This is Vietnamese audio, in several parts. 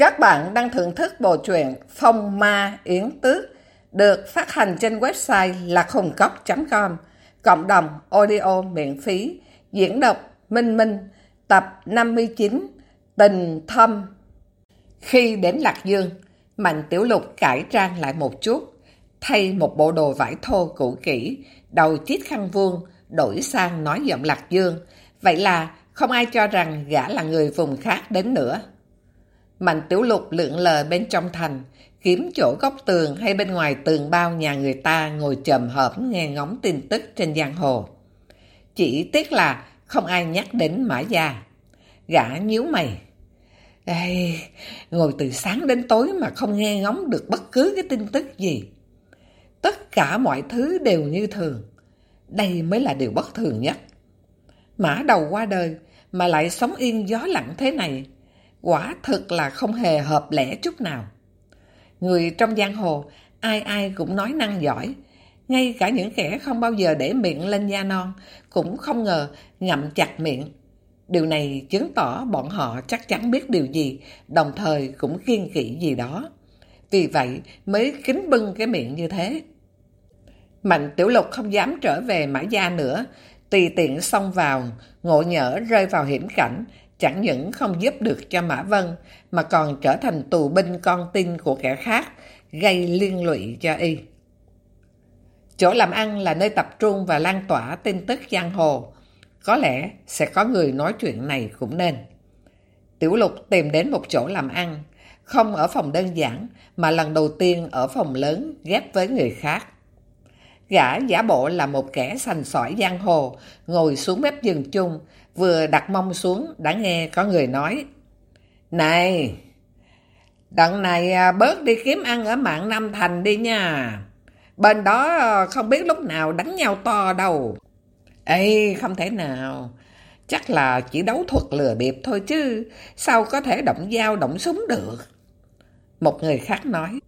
Các bạn đang thưởng thức bộ truyện Phong Ma Yến Tước được phát hành trên website lạchungcốc.com Cộng đồng audio miễn phí Diễn đọc Minh Minh Tập 59 Tình Thâm Khi đến Lạc Dương, Mạnh Tiểu Lục cải trang lại một chút thay một bộ đồ vải thô cũ kỹ, đầu chiếc khăn vuông, đổi sang nói giọng Lạc Dương. Vậy là không ai cho rằng gã là người vùng khác đến nữa. Mạnh tiểu lục lượn lờ bên trong thành, kiếm chỗ góc tường hay bên ngoài tường bao nhà người ta ngồi trầm hởm nghe ngóng tin tức trên giang hồ. Chỉ tiếc là không ai nhắc đến Mã Gia. Gã nhíu mày. Ê, ngồi từ sáng đến tối mà không nghe ngóng được bất cứ cái tin tức gì. Tất cả mọi thứ đều như thường. Đây mới là điều bất thường nhất. Mã đầu qua đời mà lại sống yên gió lặng thế này Quả thực là không hề hợp lẽ chút nào. Người trong giang hồ, ai ai cũng nói năng giỏi. Ngay cả những kẻ không bao giờ để miệng lên da non, cũng không ngờ ngậm chặt miệng. Điều này chứng tỏ bọn họ chắc chắn biết điều gì, đồng thời cũng kiên kỵ gì đó. Vì vậy mới kính bưng cái miệng như thế. Mạnh Tiểu Lục không dám trở về Mã Gia nữa, tùy tiện xông vào, ngộ nhỡ rơi vào hiểm cảnh, chẳng những không giúp được cho Mã Vân, mà còn trở thành tù binh con tin của kẻ khác, gây liên lụy cho y. Chỗ làm ăn là nơi tập trung và lan tỏa tin tức giang hồ. Có lẽ sẽ có người nói chuyện này cũng nên. Tiểu lục tìm đến một chỗ làm ăn, không ở phòng đơn giản, mà lần đầu tiên ở phòng lớn ghép với người khác. Gã giả bộ là một kẻ sành sỏi giang hồ, ngồi xuống mép giường chung, vừa đặt mông xuống đã nghe có người nói. Này, đợt này à, bớt đi kiếm ăn ở mạng Nam Thành đi nha. Bên đó à, không biết lúc nào đánh nhau to đâu. Ê, không thể nào. Chắc là chỉ đấu thuật lừa bịp thôi chứ. Sao có thể động dao động súng được? Một người khác nói.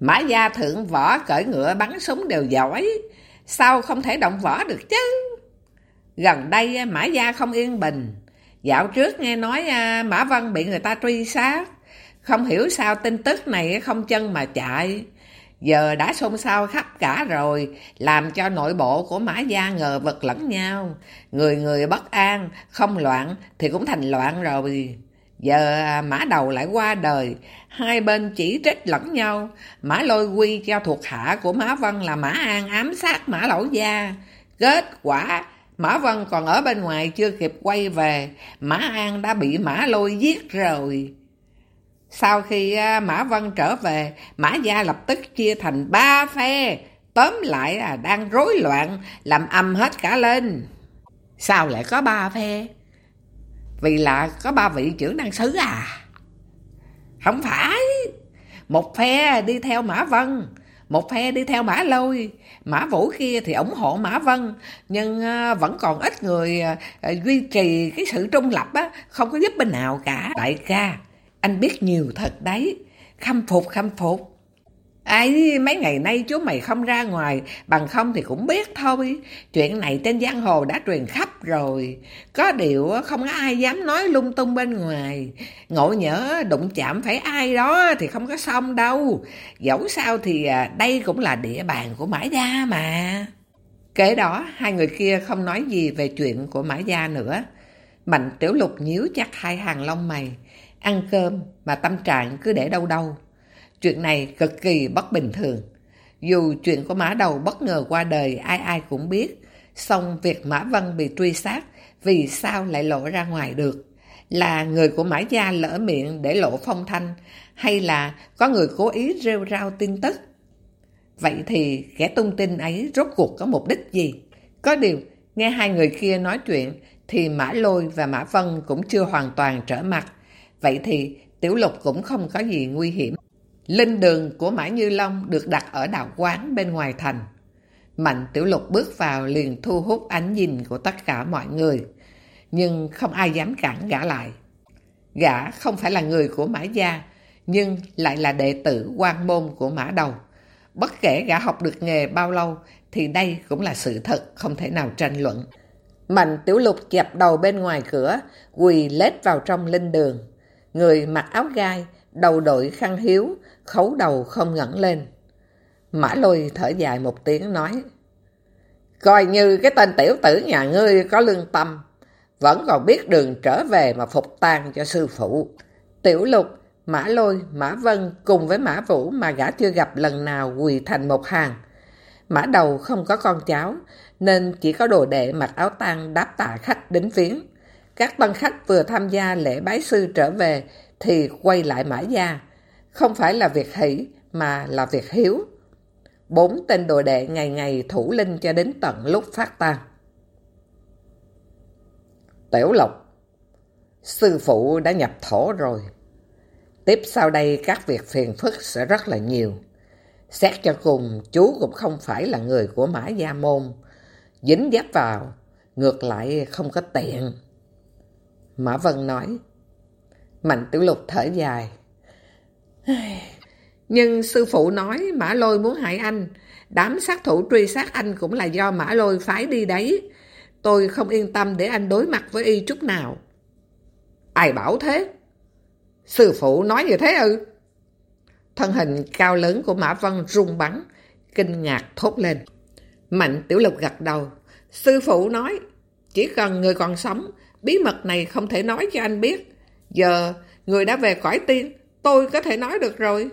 Mã gia thượng võ cởi ngựa bắn súng đều giỏi. Sao không thể động võ được chứ? Gần đây Mã Gia không yên bình. Dạo trước nghe nói Mã Văn bị người ta truy sát. Không hiểu sao tin tức này không chân mà chạy. Giờ đã xôn xao khắp cả rồi, làm cho nội bộ của Mã Gia ngờ vật lẫn nhau. Người người bất an, không loạn thì cũng thành loạn rồi. Giờ à, Mã Đầu lại qua đời, hai bên chỉ trích lẫn nhau. Mã Lôi quy cho thuộc hạ của Mã Văn là Mã An ám sát Mã Lẩu Gia. Kết quả Mã Vân còn ở bên ngoài chưa kịp quay về, Mã An đã bị Mã Lôi giết rồi. Sau khi à, Mã Vân trở về, Mã Gia lập tức chia thành ba phe, tóm lại là đang rối loạn, làm âm hết cả lên. Sao lại có ba phe? Vì là có ba vị trưởng đăng sứ à? Không phải, một phe đi theo Mã Vân, một phe đi theo Mã Lôi, Mã Vũ kia thì ủng hộ Mã Vân, nhưng à, vẫn còn ít người à, à, duy trì cái sự trung lập á, không có giúp bên nào cả. Đại ca, anh biết nhiều thật đấy, khâm phục khâm phục. Ấy, mấy ngày nay chú mày không ra ngoài, bằng không thì cũng biết thôi. Chuyện này trên giang hồ đã truyền khắp rồi. Có điều không có ai dám nói lung tung bên ngoài. Ngộ nhỡ đụng chạm phải ai đó thì không có xong đâu. Dẫu sao thì à, đây cũng là địa bàn của Mã Gia mà. Kể đó, hai người kia không nói gì về chuyện của Mã Gia nữa. Mạnh tiểu lục nhíu chặt hai hàng lông mày. Ăn cơm mà tâm trạng cứ để đâu đâu. Chuyện này cực kỳ bất bình thường. Dù chuyện của Mã Đầu bất ngờ qua đời ai ai cũng biết, song việc Mã Vân bị truy sát vì sao lại lộ ra ngoài được? Là người của Mã Gia lỡ miệng để lộ phong thanh hay là có người cố ý rêu rao tin tức? Vậy thì kẻ tung tin ấy rốt cuộc có mục đích gì? Có điều, nghe hai người kia nói chuyện thì Mã Lôi và Mã Vân cũng chưa hoàn toàn trở mặt. Vậy thì Tiểu Lục cũng không có gì nguy hiểm. Linh đường của Mã Như Long được đặt ở đạo quán bên ngoài thành. Mạnh Tiểu Lục bước vào liền thu hút ánh nhìn của tất cả mọi người. Nhưng không ai dám cản gã lại. Gã không phải là người của Mã Gia, nhưng lại là đệ tử quan môn của Mã Đầu. Bất kể gã học được nghề bao lâu, thì đây cũng là sự thật không thể nào tranh luận. Mạnh Tiểu Lục chẹp đầu bên ngoài cửa, quỳ lết vào trong linh đường. người mặc áo gai, đầu đội khăn hiếu, khấu đầu không ngẩng lên. Mã lôi thở dài một tiếng nói, Coi như cái tên tiểu tử nhà ngươi có lương tâm, vẫn còn biết đường trở về mà phục tang cho sư phụ. Tiểu lục, Mã Lôi, Mã Vân cùng với Mã Vũ mà gã chưa gặp lần nào quỳ thành một hàng. Mã đầu không có con cháu, nên chỉ có đồ đệ mặc áo tang đáp tạ khách đến viếng. Các tân khách vừa tham gia lễ bái sư trở về thì quay lại Mã Gia. Không phải là việc hỷ mà là việc hiếu. Bốn tên đồ đệ ngày ngày thủ linh cho đến tận lúc phát tan Tiểu Lộc Sư phụ đã nhập thổ rồi. Tiếp sau đây các việc phiền phức sẽ rất là nhiều. Xét cho cùng, chú cũng không phải là người của Mã Gia Môn. Dính dép vào, ngược lại không có tiện. Mã Vân nói. Mạnh Tiểu Lục thở dài. Nhưng sư phụ nói Mã Lôi muốn hại anh. Đám sát thủ truy sát anh cũng là do Mã Lôi phái đi đấy. Tôi không yên tâm để anh đối mặt với y chút nào. Ai bảo thế? Sư phụ nói như thế ư? Thân hình cao lớn của Mã Vân rung bắn, kinh ngạc thốt lên. Mạnh Tiểu Lục gật đầu. Sư phụ nói, chỉ cần người còn sống, bí mật này không thể nói cho anh biết. Giờ, người đã về cõi tiên, tôi có thể nói được rồi.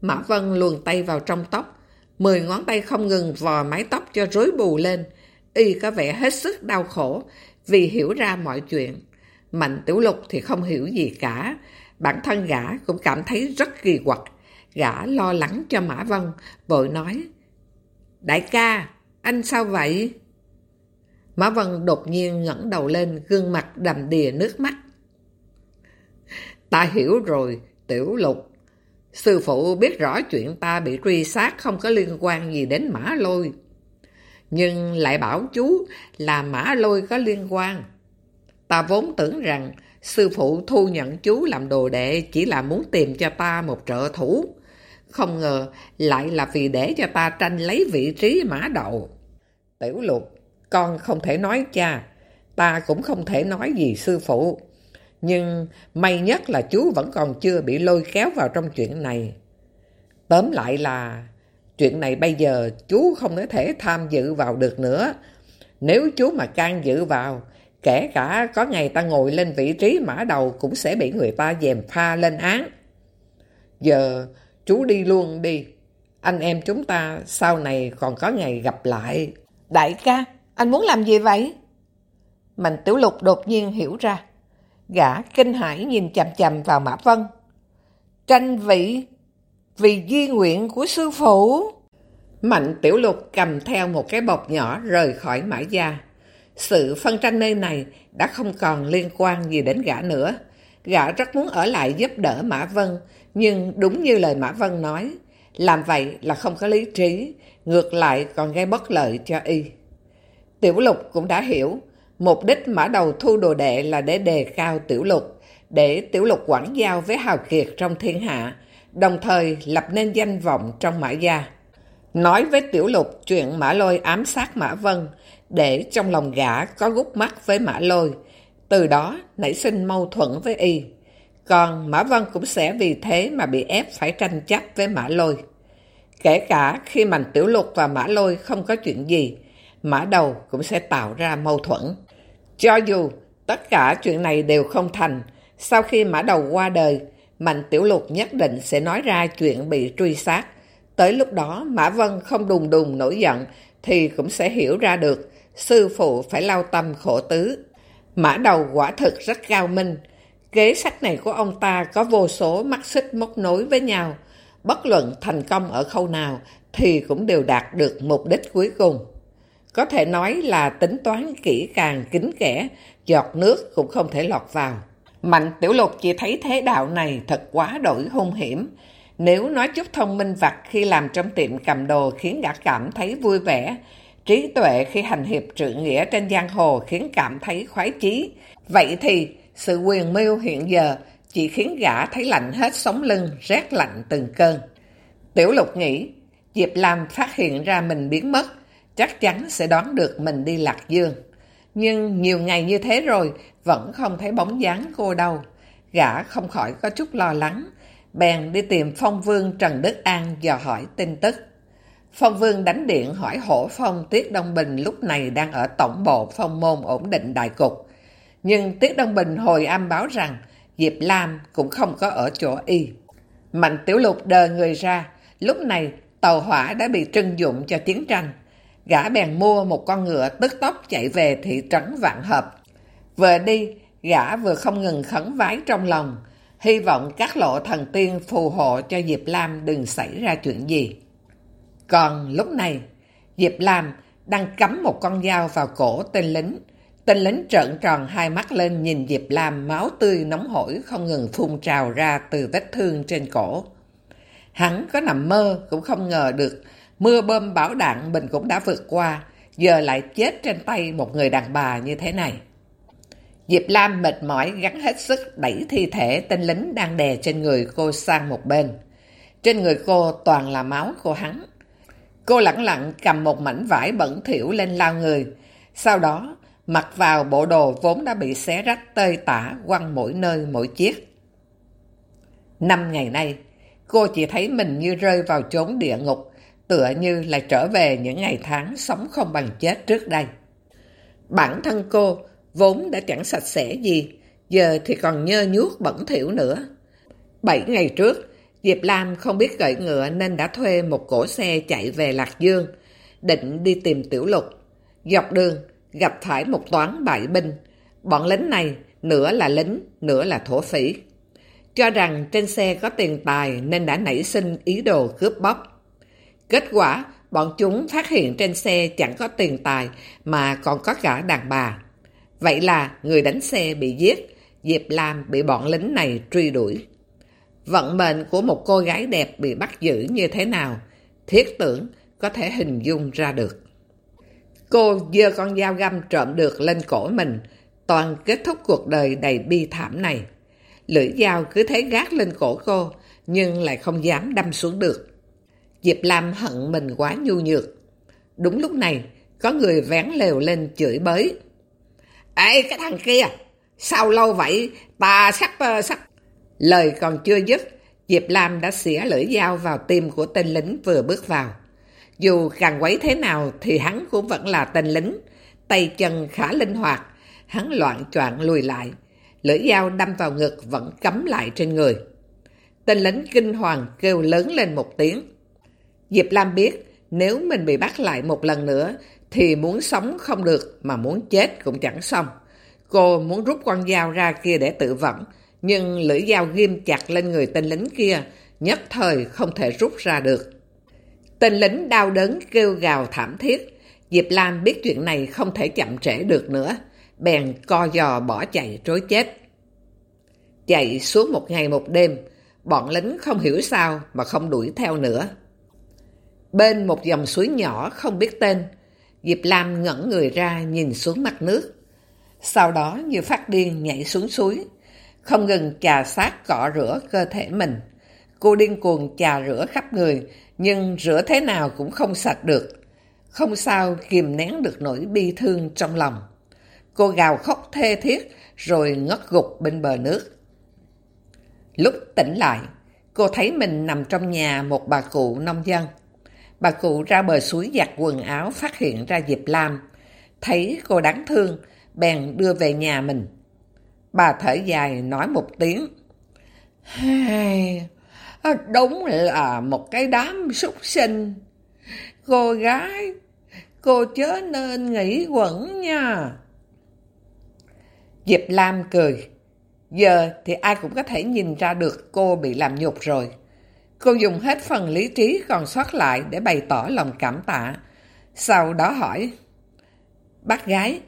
Mã Vân luồn tay vào trong tóc, mười ngón tay không ngừng vò mái tóc cho rối bù lên. Y có vẻ hết sức đau khổ vì hiểu ra mọi chuyện. Mạnh Tiểu Lục thì không hiểu gì cả. Bản thân gã cũng cảm thấy rất kỳ quặc. Gã lo lắng cho Mã Vân, vội nói. Đại ca, anh sao vậy? Mã Vân đột nhiên ngẩng đầu lên, gương mặt đầm đìa nước mắt. Ta hiểu rồi, Tiểu Lục. Sư phụ biết rõ chuyện ta bị truy sát không có liên quan gì đến Mã Lôi. Nhưng lại bảo chú là Mã Lôi có liên quan. Ta vốn tưởng rằng sư phụ thu nhận chú làm đồ đệ chỉ là muốn tìm cho ta một trợ thủ. Không ngờ lại là vì để cho ta tranh lấy vị trí mã đầu. Tiểu lục, con không thể nói cha, ta cũng không thể nói gì sư phụ. Nhưng may nhất là chú vẫn còn chưa bị lôi kéo vào trong chuyện này. Tóm lại là chuyện này bây giờ chú không có thể tham dự vào được nữa. Nếu chú mà can dự vào Kể cả có ngày ta ngồi lên vị trí mã đầu cũng sẽ bị người ta dèm pha lên án. Giờ chú đi luôn đi. Anh em chúng ta sau này còn có ngày gặp lại. Đại ca, anh muốn làm gì vậy? Mạnh Tiểu Lục đột nhiên hiểu ra. Gã kinh hãi nhìn chầm chầm vào Mã Vân. Tranh vị vì di nguyện của sư phụ. Mạnh Tiểu Lục cầm theo một cái bọc nhỏ rời khỏi Mã Gia. Sự phân tranh nơi này đã không còn liên quan gì đến gã nữa. Gã rất muốn ở lại giúp đỡ Mã Vân, nhưng đúng như lời Mã Vân nói, làm vậy là không có lý trí, ngược lại còn gây bất lợi cho y. Tiểu lục cũng đã hiểu, mục đích Mã Đầu thu đồ đệ là để đề cao Tiểu lục, để Tiểu lục quảng giao với hào kiệt trong thiên hạ, đồng thời lập nên danh vọng trong Mã Gia. Nói với Tiểu Lục chuyện Mã Lôi ám sát Mã Vân, để trong lòng gã có gút mắt với Mã Lôi, từ đó nảy sinh mâu thuẫn với y. Còn Mã Vân cũng sẽ vì thế mà bị ép phải tranh chấp với Mã Lôi. Kể cả khi Mạnh Tiểu Lục và Mã Lôi không có chuyện gì, Mã Đầu cũng sẽ tạo ra mâu thuẫn. Cho dù tất cả chuyện này đều không thành, sau khi Mã Đầu qua đời, Mạnh Tiểu Lục nhất định sẽ nói ra chuyện bị truy sát. Tới lúc đó Mã Vân không đùng đùng nổi giận thì cũng sẽ hiểu ra được sư phụ phải lao tâm khổ tứ. Mã đầu quả thực rất cao minh. Kế sách này của ông ta có vô số mắt xích móc nối với nhau. Bất luận thành công ở khâu nào thì cũng đều đạt được mục đích cuối cùng. Có thể nói là tính toán kỹ càng kín kẽ, giọt nước cũng không thể lọt vào. Mạnh tiểu lục chỉ thấy thế đạo này thật quá đổi hung hiểm. Nếu nói chút thông minh vặt khi làm trong tiệm cầm đồ khiến gã cảm thấy vui vẻ, Trí tuệ khi hành hiệp trự nghĩa trên giang hồ khiến cảm thấy khoái chí. Vậy thì sự quyền mưu hiện giờ chỉ khiến gã thấy lạnh hết sống lưng, rét lạnh từng cơn. Tiểu lục nghĩ, Diệp Lam phát hiện ra mình biến mất, chắc chắn sẽ đoán được mình đi Lạc Dương. Nhưng nhiều ngày như thế rồi, vẫn không thấy bóng dáng cô đâu. Gã không khỏi có chút lo lắng, bèn đi tìm phong vương Trần Đức An dò hỏi tin tức. Phong Vương đánh điện hỏi hổ phong Tiết Đông Bình lúc này đang ở tổng bộ phong môn ổn định đại cục. Nhưng Tiết Đông Bình hồi âm báo rằng Diệp Lam cũng không có ở chỗ y. Mạnh Tiểu Lục đờ người ra, lúc này tàu hỏa đã bị trưng dụng cho chiến tranh. Gã bèn mua một con ngựa tức tốc chạy về thị trấn Vạn Hợp. Vừa đi, gã vừa không ngừng khấn vái trong lòng, hy vọng các lộ thần tiên phù hộ cho Diệp Lam đừng xảy ra chuyện gì. Còn lúc này, Diệp Lam đang cắm một con dao vào cổ tên lính. Tên lính trợn tròn hai mắt lên nhìn Diệp Lam máu tươi nóng hổi không ngừng phun trào ra từ vết thương trên cổ. Hắn có nằm mơ cũng không ngờ được mưa bơm bão đạn mình cũng đã vượt qua, giờ lại chết trên tay một người đàn bà như thế này. Diệp Lam mệt mỏi gắn hết sức đẩy thi thể tên lính đang đè trên người cô sang một bên. Trên người cô toàn là máu của hắn. Cô lặng lặng cầm một mảnh vải bẩn thỉu lên lao người. Sau đó, mặc vào bộ đồ vốn đã bị xé rách tơi tả quăng mỗi nơi mỗi chiếc. Năm ngày nay, cô chỉ thấy mình như rơi vào chốn địa ngục, tựa như lại trở về những ngày tháng sống không bằng chết trước đây. Bản thân cô vốn đã chẳng sạch sẽ gì, giờ thì còn nhơ nhuốc bẩn thỉu nữa. Bảy ngày trước, Diệp Lam không biết gợi ngựa nên đã thuê một cổ xe chạy về Lạc Dương, định đi tìm Tiểu Lục. Dọc đường, gặp phải một toán bại binh. Bọn lính này, nửa là lính, nửa là thổ phỉ. Cho rằng trên xe có tiền tài nên đã nảy sinh ý đồ cướp bóc. Kết quả, bọn chúng phát hiện trên xe chẳng có tiền tài mà còn có cả đàn bà. Vậy là người đánh xe bị giết, Diệp Lam bị bọn lính này truy đuổi. Vận mệnh của một cô gái đẹp bị bắt giữ như thế nào, thiết tưởng có thể hình dung ra được. Cô dơ con dao găm trộm được lên cổ mình, toàn kết thúc cuộc đời đầy bi thảm này. Lưỡi dao cứ thế gác lên cổ cô, nhưng lại không dám đâm xuống được. Diệp Lam hận mình quá nhu nhược. Đúng lúc này, có người vén lều lên chửi bới. Ê, cái thằng kia, sao lâu vậy, ta sắp, ờ, sắp Lời còn chưa dứt, Diệp Lam đã xỉa lưỡi dao vào tim của tên lính vừa bước vào. Dù càng quấy thế nào thì hắn cũng vẫn là tên lính. Tay chân khá linh hoạt, hắn loạn choạng lùi lại. Lưỡi dao đâm vào ngực vẫn cắm lại trên người. Tên lính kinh hoàng kêu lớn lên một tiếng. Diệp Lam biết nếu mình bị bắt lại một lần nữa thì muốn sống không được mà muốn chết cũng chẳng xong. Cô muốn rút con dao ra kia để tự vẫn nhưng lưỡi dao ghim chặt lên người tên lính kia, nhất thời không thể rút ra được. Tên lính đau đớn kêu gào thảm thiết, Diệp Lam biết chuyện này không thể chậm trễ được nữa, bèn co giò bỏ chạy trối chết. Chạy suốt một ngày một đêm, bọn lính không hiểu sao mà không đuổi theo nữa. Bên một dòng suối nhỏ không biết tên, Diệp Lam ngẩn người ra nhìn xuống mặt nước. Sau đó như phát điên nhảy xuống suối, không ngừng chà sát cọ rửa cơ thể mình. Cô điên cuồng chà rửa khắp người, nhưng rửa thế nào cũng không sạch được. Không sao kìm nén được nỗi bi thương trong lòng. Cô gào khóc thê thiết rồi ngất gục bên bờ nước. Lúc tỉnh lại, cô thấy mình nằm trong nhà một bà cụ nông dân. Bà cụ ra bờ suối giặt quần áo phát hiện ra Diệp Lam. Thấy cô đáng thương, bèn đưa về nhà mình. Bà thở dài nói một tiếng. Hey, đúng là một cái đám súc sinh. Cô gái, cô chớ nên nghĩ quẩn nha. Diệp Lam cười. Giờ thì ai cũng có thể nhìn ra được cô bị làm nhục rồi. Cô dùng hết phần lý trí còn sót lại để bày tỏ lòng cảm tạ. Sau đó hỏi, Bác gái,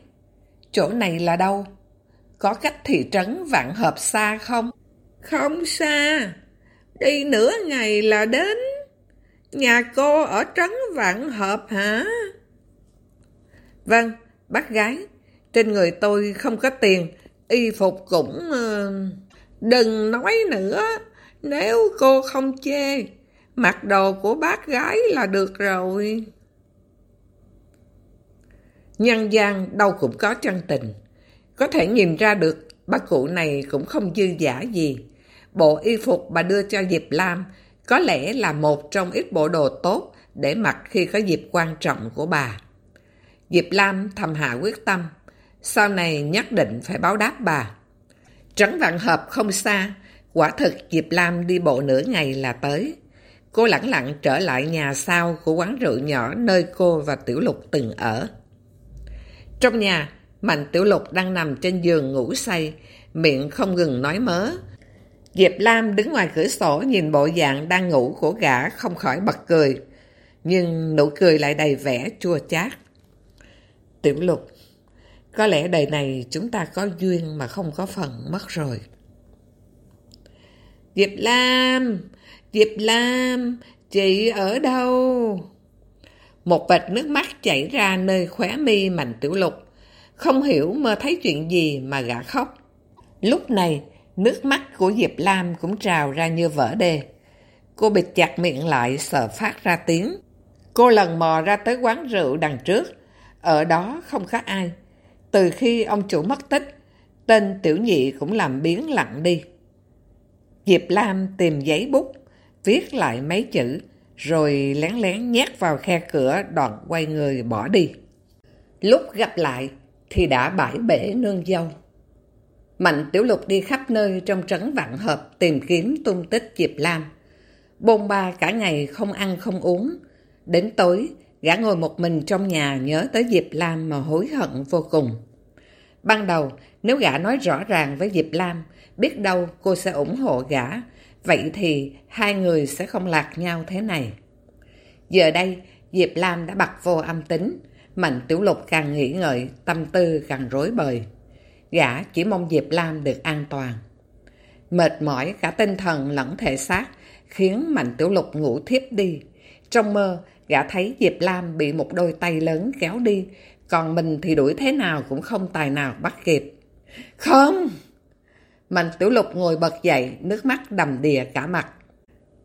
chỗ này là đâu? Có cách thị trấn Vạn Hợp xa không? Không xa. Đi nửa ngày là đến. Nhà cô ở trấn Vạn Hợp hả? Vâng, bác gái. Trên người tôi không có tiền. Y phục cũng... Uh... Đừng nói nữa. Nếu cô không chê, mặc đồ của bác gái là được rồi. Nhân gian đâu cũng có chân tình có thể nhìn ra được bà cụ này cũng không dư giả gì. Bộ y phục bà đưa cho Diệp Lam có lẽ là một trong ít bộ đồ tốt để mặc khi có dịp quan trọng của bà. Diệp Lam thầm hạ quyết tâm, sau này nhất định phải báo đáp bà. Trấn Vạn Hợp không xa, quả thực Diệp Lam đi bộ nửa ngày là tới. Cô lặng lặng trở lại nhà sau của quán rượu nhỏ nơi cô và Tiểu Lục từng ở. Trong nhà, Mạnh Tiểu Lục đang nằm trên giường ngủ say, miệng không ngừng nói mớ. Diệp Lam đứng ngoài cửa sổ nhìn bộ dạng đang ngủ của gã không khỏi bật cười. Nhưng nụ cười lại đầy vẻ chua chát. Tiểu Lục, có lẽ đời này chúng ta có duyên mà không có phần mất rồi. Diệp Lam, Diệp Lam, chị ở đâu? Một vệt nước mắt chảy ra nơi khóe mi Mạnh Tiểu Lục. Không hiểu mơ thấy chuyện gì mà gã khóc. Lúc này, nước mắt của Diệp Lam cũng trào ra như vỡ đê. Cô bịt chặt miệng lại sợ phát ra tiếng. Cô lần mò ra tới quán rượu đằng trước. Ở đó không có ai. Từ khi ông chủ mất tích, tên tiểu nhị cũng làm biến lặng đi. Diệp Lam tìm giấy bút, viết lại mấy chữ, rồi lén lén nhét vào khe cửa đoạn quay người bỏ đi. Lúc gặp lại thì đã bãi bể nương dâu. Mạnh Tiểu Lục đi khắp nơi trong trấn Vạn Hợp tìm kiếm tung tích Diệp Lam. Bôn ba cả ngày không ăn không uống. Đến tối, gã ngồi một mình trong nhà nhớ tới Diệp Lam mà hối hận vô cùng. Ban đầu, nếu gã nói rõ ràng với Diệp Lam, biết đâu cô sẽ ủng hộ gã, vậy thì hai người sẽ không lạc nhau thế này. Giờ đây, Diệp Lam đã bật vô âm tính, Mạnh Tiểu Lục càng nghĩ ngợi, tâm tư càng rối bời. Gã chỉ mong Diệp Lam được an toàn. Mệt mỏi cả tinh thần lẫn thể xác, khiến Mạnh Tiểu Lục ngủ thiếp đi. Trong mơ, gã thấy Diệp Lam bị một đôi tay lớn kéo đi, còn mình thì đuổi thế nào cũng không tài nào bắt kịp. Không! Mạnh Tiểu Lục ngồi bật dậy, nước mắt đầm đìa cả mặt.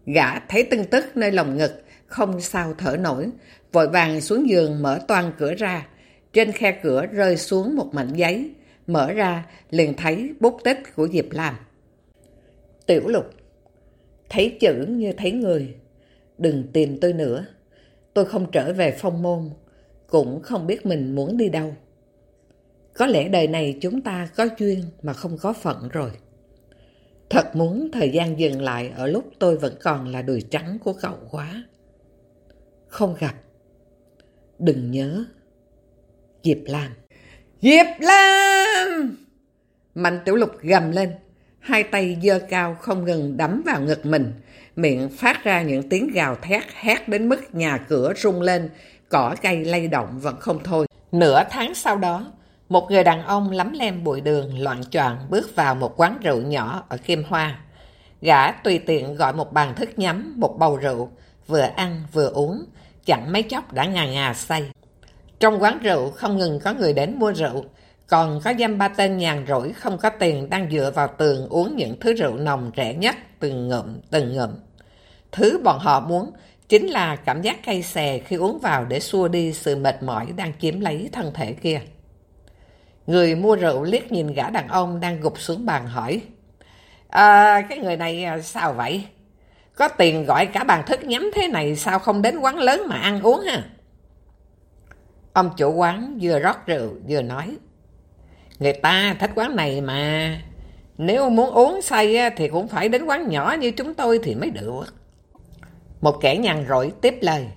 Gã thấy tưng tức nơi lòng ngực, không sao thở nổi, vội vàng xuống giường mở toan cửa ra. Trên khe cửa rơi xuống một mảnh giấy, mở ra liền thấy bút tích của Diệp Lam. Tiểu Lục, thấy chữ như thấy người, đừng tìm tôi nữa. Tôi không trở về phong môn, cũng không biết mình muốn đi đâu. Có lẽ đời này chúng ta có duyên mà không có phận rồi. Thật muốn thời gian dừng lại ở lúc tôi vẫn còn là đùi trắng của cậu quá. Không gặp. Đừng nhớ. Diệp Lam. Diệp Lam! Mạnh tiểu lục gầm lên. Hai tay dơ cao không ngừng đấm vào ngực mình. Miệng phát ra những tiếng gào thét hét đến mức nhà cửa rung lên. Cỏ cây lay động vẫn không thôi. Nửa tháng sau đó, một người đàn ông lắm lem bụi đường loạn choạng bước vào một quán rượu nhỏ ở Kim Hoa. Gã tùy tiện gọi một bàn thức nhắm, một bầu rượu, vừa ăn vừa uống, chẳng mấy chốc đã ngà ngà say. Trong quán rượu không ngừng có người đến mua rượu, còn có dăm ba tên nhàn rỗi không có tiền đang dựa vào tường uống những thứ rượu nồng rẻ nhất từng ngụm từng ngụm. Thứ bọn họ muốn chính là cảm giác cay xè khi uống vào để xua đi sự mệt mỏi đang chiếm lấy thân thể kia. Người mua rượu liếc nhìn gã đàn ông đang gục xuống bàn hỏi. À, cái người này ờ, sao vậy? Có tiền gọi cả bàn thức nhắm thế này sao không đến quán lớn mà ăn uống ha? Ông chủ quán vừa rót rượu vừa nói. Người ta thích quán này mà. Nếu muốn uống say thì cũng phải đến quán nhỏ như chúng tôi thì mới được. Một kẻ nhằn rỗi tiếp lời.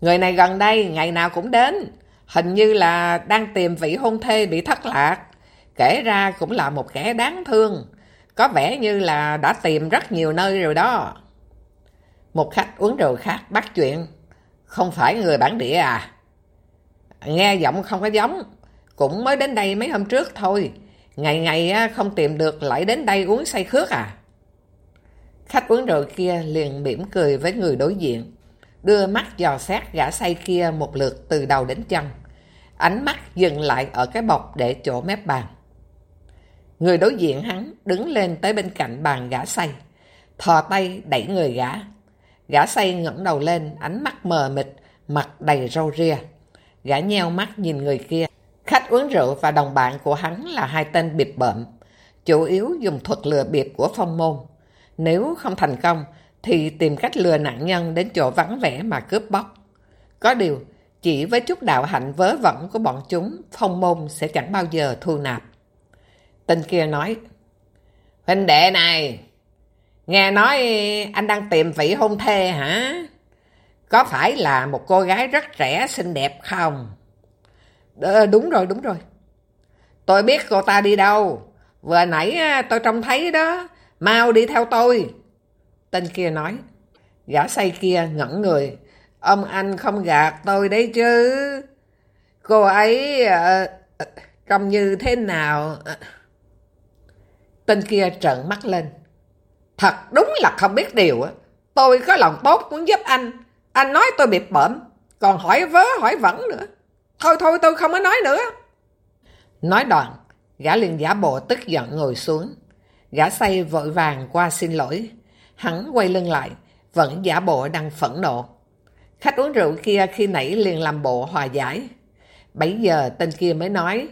Người này gần đây ngày nào cũng đến. Hình như là đang tìm vị hôn thê bị thất lạc. Kể ra cũng là một kẻ đáng thương. Có vẻ như là đã tìm rất nhiều nơi rồi đó. Một khách uống rượu khác bắt chuyện. Không phải người bản địa à? Nghe giọng không có giống. Cũng mới đến đây mấy hôm trước thôi. Ngày ngày không tìm được lại đến đây uống say khước à? Khách uống rượu kia liền mỉm cười với người đối diện. Đưa mắt dò xét gã say kia một lượt từ đầu đến chân. Ánh mắt dừng lại ở cái bọc để chỗ mép bàn. Người đối diện hắn đứng lên tới bên cạnh bàn gã say. Thò tay đẩy người gã. Gã say ngẩng đầu lên, ánh mắt mờ mịt, mặt đầy râu ria. Gã nheo mắt nhìn người kia. Khách uống rượu và đồng bạn của hắn là hai tên bịp bợm. chủ yếu dùng thuật lừa bịp của phong môn. Nếu không thành công, thì tìm cách lừa nạn nhân đến chỗ vắng vẻ mà cướp bóc. Có điều, chỉ với chút đạo hạnh vớ vẩn của bọn chúng, phong môn sẽ chẳng bao giờ thu nạp. Tên kia nói, Huynh đệ này, nghe nói anh đang tìm vị hôn thê hả? Có phải là một cô gái rất trẻ xinh đẹp không? Đ đúng rồi, đúng rồi. Tôi biết cô ta đi đâu. Vừa nãy à, tôi trông thấy đó. Mau đi theo tôi. Tên kia nói. Gã say kia ngẩn người. Ông anh không gạt tôi đấy chứ. Cô ấy uh, trông như thế nào? Ờ. Tên kia trợn mắt lên. Thật đúng là không biết điều. á. Tôi có lòng tốt muốn giúp anh. Anh nói tôi bị bợm. Còn hỏi vớ hỏi vẩn nữa. Thôi thôi tôi không có nói nữa. Nói đoạn, gã liền giả bộ tức giận ngồi xuống. Gã say vội vàng qua xin lỗi. Hắn quay lưng lại, vẫn giả bộ đang phẫn nộ. Khách uống rượu kia khi nãy liền làm bộ hòa giải. Bấy giờ tên kia mới nói,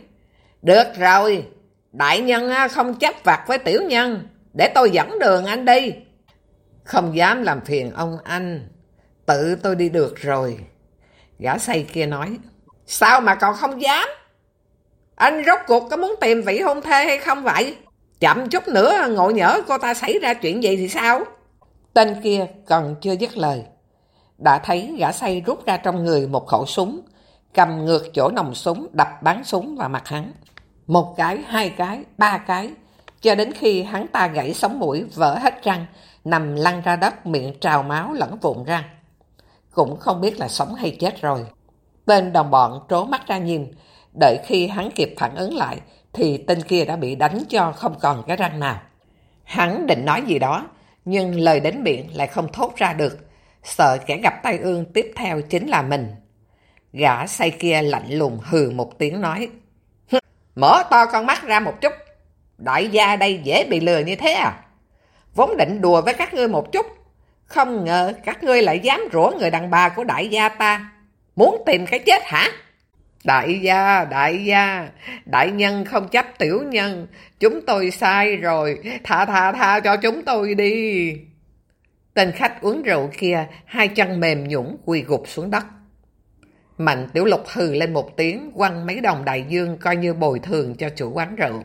Được rồi, đại nhân không chấp vặt với tiểu nhân, để tôi dẫn đường anh đi. Không dám làm phiền ông anh, tự tôi đi được rồi. Gã say kia nói, Sao mà còn không dám? Anh rốt cuộc có muốn tìm vị hôn thê hay không vậy? Chậm chút nữa ngộ nhỡ cô ta xảy ra chuyện gì thì sao? Tên kia còn chưa dứt lời. Đã thấy gã say rút ra trong người một khẩu súng, cầm ngược chỗ nòng súng đập bắn súng vào mặt hắn. Một cái, hai cái, ba cái, cho đến khi hắn ta gãy sống mũi, vỡ hết răng, nằm lăn ra đất miệng trào máu lẫn vụn răng. Cũng không biết là sống hay chết rồi. Tên đồng bọn trố mắt ra nhìn, đợi khi hắn kịp phản ứng lại, thì tên kia đã bị đánh cho không còn cái răng nào. Hắn định nói gì đó, nhưng lời đến miệng lại không thốt ra được, sợ kẻ gặp tay ương tiếp theo chính là mình. Gã say kia lạnh lùng hừ một tiếng nói, Mở to con mắt ra một chút, đại gia đây dễ bị lừa như thế à? Vốn định đùa với các ngươi một chút, không ngờ các ngươi lại dám rủa người đàn bà của đại gia ta. Muốn tìm cái chết hả? Đại gia, đại gia, đại nhân không chấp tiểu nhân, chúng tôi sai rồi, tha tha tha cho chúng tôi đi. Tên khách uống rượu kia, hai chân mềm nhũng quỳ gục xuống đất. Mạnh tiểu lục hừ lên một tiếng, quăng mấy đồng đại dương coi như bồi thường cho chủ quán rượu.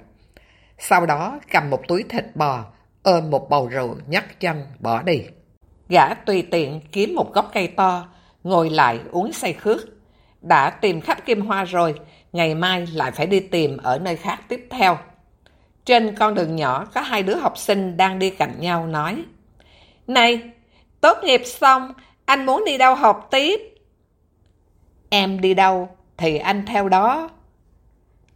Sau đó cầm một túi thịt bò, ôm một bầu rượu, nhấc chân, bỏ đi. Gã tùy tiện kiếm một gốc cây to, ngồi lại uống say khước. Đã tìm khắp Kim Hoa rồi, ngày mai lại phải đi tìm ở nơi khác tiếp theo. Trên con đường nhỏ có hai đứa học sinh đang đi cạnh nhau nói Này, tốt nghiệp xong, anh muốn đi đâu học tiếp? Em đi đâu thì anh theo đó.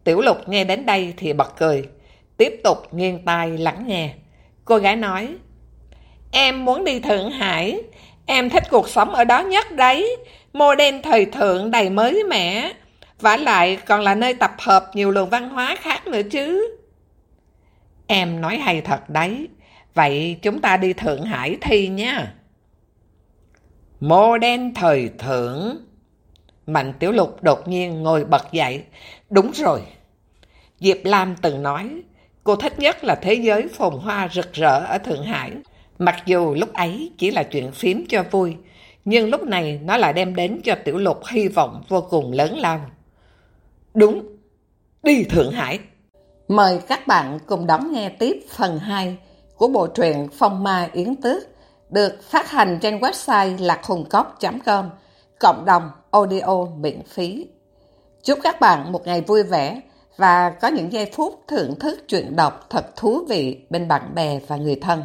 Tiểu lục nghe đến đây thì bật cười, tiếp tục nghiêng tai lắng nghe. Cô gái nói Em muốn đi Thượng Hải, em thích cuộc sống ở đó nhất đấy. Mô đen thời thượng đầy mới mẻ. vả lại còn là nơi tập hợp nhiều luồng văn hóa khác nữa chứ. Em nói hay thật đấy. Vậy chúng ta đi Thượng Hải thi nha. Mô đen thời thượng. Mạnh Tiểu Lục đột nhiên ngồi bật dậy. Đúng rồi. Diệp Lam từng nói, cô thích nhất là thế giới phồn hoa rực rỡ ở Thượng Hải. Mặc dù lúc ấy chỉ là chuyện phím cho vui, nhưng lúc này nó lại đem đến cho Tiểu Lục hy vọng vô cùng lớn lao. Đúng, đi Thượng Hải. Mời các bạn cùng đón nghe tiếp phần 2 của bộ truyện Phong Ma Yến Tước được phát hành trên website lạchungcốc.com cộng đồng audio miễn phí. Chúc các bạn một ngày vui vẻ và có những giây phút thưởng thức truyện đọc thật thú vị bên bạn bè và người thân.